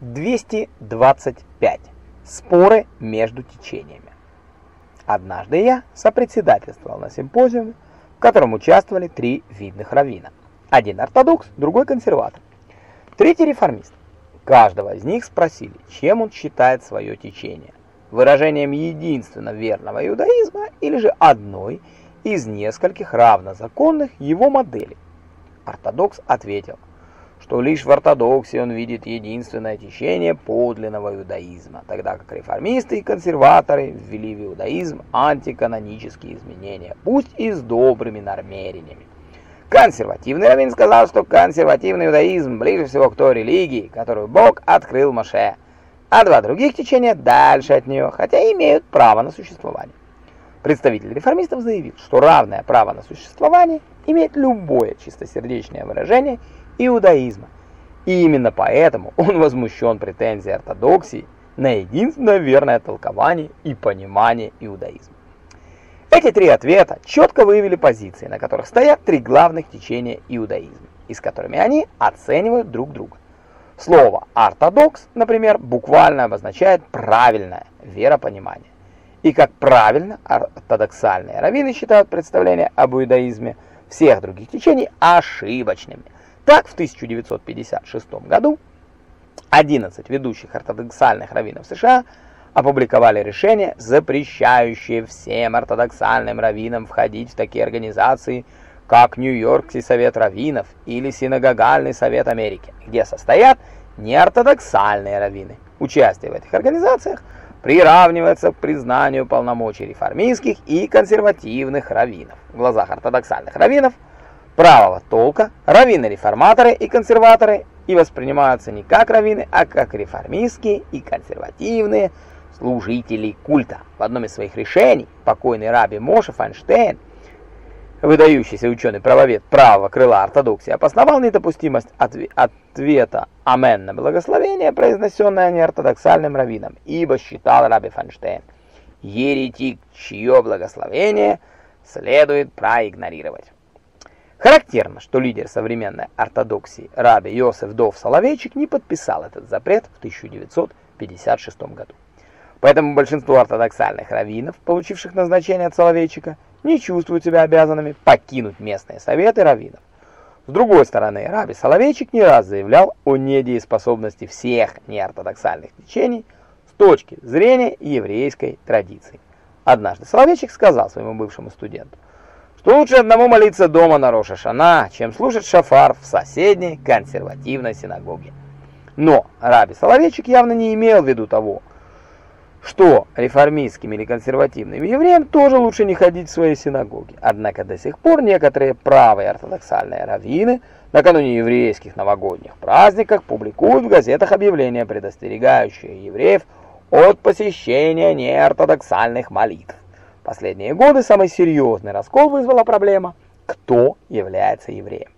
225. Споры между течениями. Однажды я сопредседательствовал на симпозиуме, в котором участвовали три видных раввина. Один ортодокс, другой консерватор, третий реформист. Каждого из них спросили, чем он считает свое течение. Выражением единственно верного иудаизма или же одной из нескольких равнозаконных его моделей. Ортодокс ответил – что лишь в ортодоксии он видит единственное течение подлинного иудаизма, тогда как реформисты и консерваторы ввели в иудаизм антиканонические изменения, пусть и с добрыми намерениями. Консервативный раввин сказал, что консервативный иудаизм ближе всего к той религии, которую Бог открыл Моше, а два других течения дальше от нее, хотя имеют право на существование. Представитель реформистов заявил, что равное право на существование имеет любое чистосердечное выражение – иудаизма. И именно поэтому он возмущен претензией ортодоксии на единственное верное толкование и понимание иудаизма. Эти три ответа четко выявили позиции, на которых стоят три главных течения иудаизма, и с которыми они оценивают друг друга. Слово «ортодокс», например, буквально обозначает «правильное веропонимание». И как правильно ортодоксальные раввины считают представления об иудаизме всех других течений ошибочными – так, в 1956 году 11 ведущих ортодоксальных раввинов США опубликовали решение, запрещающее всем ортодоксальным раввинам входить в такие организации, как Нью-Йоркский совет раввинов или Синагогальный совет Америки, где состоят неортодоксальные раввины. Участие в этих организациях приравнивается к признанию полномочий реформистских и консервативных раввинов. В глазах ортодоксальных раввинов – правого толка, раввины-реформаторы и консерваторы и воспринимаются не как раввины, а как реформистские и консервативные служители культа. В одном из своих решений покойный раби Моше Файнштейн, выдающийся ученый-правовед правого крыла ортодоксии, обосновал недопустимость ответа «Амен» на благословение, произнесенное неортодоксальным раввином, ибо считал раби Файнштейн, еретик, чье благословение следует проигнорировать. Характерно, что лидер современной ортодоксии Раби Йосеф Дов Соловейчик не подписал этот запрет в 1956 году. Поэтому большинство ортодоксальных раввинов, получивших назначение от Соловейчика, не чувствуют себя обязанными покинуть местные советы раввинов. С другой стороны, Раби Соловейчик не раз заявлял о недееспособности всех неортодоксальных течений с точки зрения еврейской традиции. Однажды Соловейчик сказал своему бывшему студенту, что лучше одному молиться дома на Роша Шана, чем слушать шафар в соседней консервативной синагоге. Но Раби Соловейчик явно не имел в виду того, что реформистским или консервативным евреям тоже лучше не ходить в свои синагоги. Однако до сих пор некоторые правые ортодоксальные раввины накануне еврейских новогодних праздников публикуют в газетах объявления, предостерегающие евреев от посещения неортодоксальных молитв. Последние годы самый серьезный раскол вызвала проблема, кто является евреем.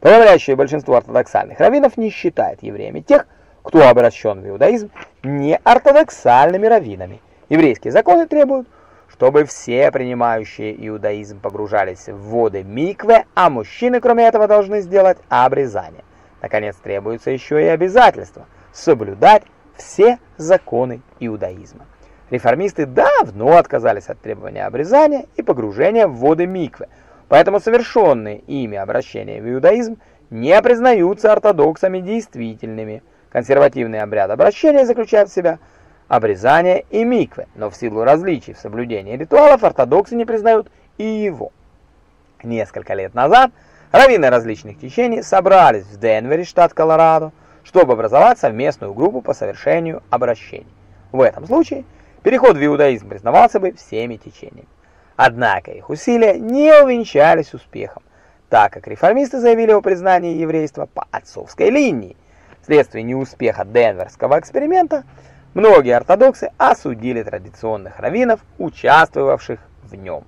Подавляющее большинство ортодоксальных раввинов не считает евреями тех, кто обращен в иудаизм не ортодоксальными раввинами. Еврейские законы требуют, чтобы все принимающие иудаизм погружались в воды микве, а мужчины, кроме этого, должны сделать обрезание. Наконец, требуется еще и обязательство соблюдать все законы иудаизма. Реформисты давно отказались от требования обрезания и погружения в воды миквы, поэтому совершенные ими обращения в иудаизм не признаются ортодоксами действительными. Консервативный обряд обращения заключает в себя обрезание и миквы, но в силу различий в соблюдении ритуалов ортодоксы не признают и его. Несколько лет назад раввины различных течений собрались в Денвере, штат Колорадо, чтобы образовать совместную группу по совершению обращений. В этом случае Переход в иудаизм признавался бы всеми течениями. Однако их усилия не увенчались успехом, так как реформисты заявили о признании еврейства по отцовской линии. Вследствие неуспеха Денверского эксперимента, многие ортодоксы осудили традиционных раввинов, участвовавших в нем.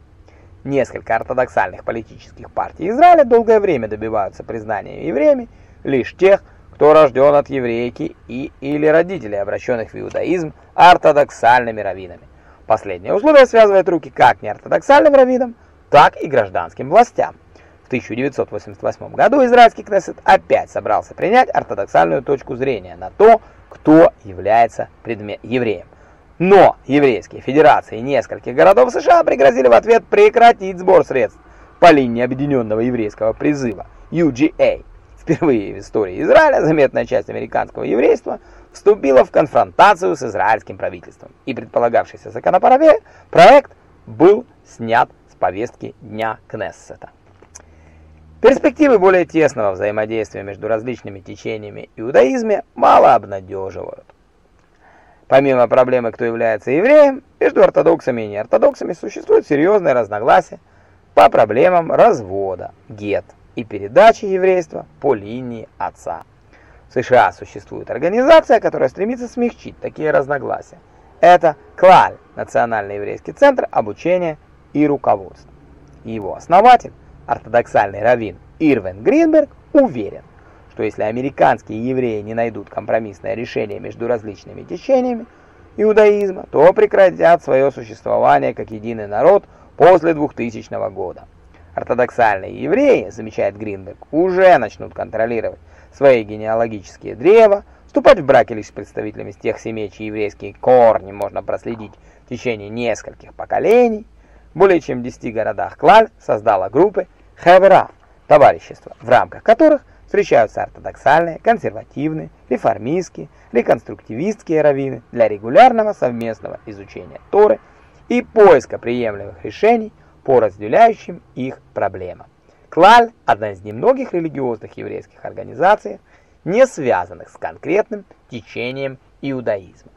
Несколько ортодоксальных политических партий Израиля долгое время добиваются признания евреями лишь тех, кто рожден от еврейки и или родителей, обращенных в иудаизм ортодоксальными раввинами. Последнее условие связывает руки как неортодоксальным раввинам, так и гражданским властям. В 1988 году израильский Кнессет опять собрался принять ортодоксальную точку зрения на то, кто является предмет евреем. Но еврейские федерации нескольких городов США пригрозили в ответ прекратить сбор средств по линии Объединенного еврейского призыва UGA. Впервые в истории Израиля заметная часть американского еврейства вступила в конфронтацию с израильским правительством, и предполагавшийся законопроект был снят с повестки дня Кнессета. Перспективы более тесного взаимодействия между различными течениями иудаизма мало обнадеживают. Помимо проблемы, кто является евреем, между ортодоксами и неортодоксами существует серьезное разногласие по проблемам развода, гет и передачи еврейства по линии отца. В США существует организация, которая стремится смягчить такие разногласия. Это КЛАЛЬ, Национальный еврейский центр обучения и руководства. Его основатель ортодоксальный раввин Ирвин Гринберг уверен, что если американские евреи не найдут компромиссное решение между различными течениями иудаизма, то прекратят свое существование как единый народ после 2000 года. Ортодоксальные евреи, замечает Гринберг, уже начнут контролировать свои генеалогические древа, вступать в браки лишь с представителями тех семей, чьи еврейские корни можно проследить в течение нескольких поколений, более чем в 10 городах Клаль создала группы Хевера, товарищества, в рамках которых встречаются ортодоксальные, консервативные, реформистские, реконструктивистские раввины для регулярного совместного изучения Торы и поиска приемлемых решений по разделяющим их проблемам. Клаль – одна из немногих религиозных еврейских организаций, не связанных с конкретным течением иудаизма.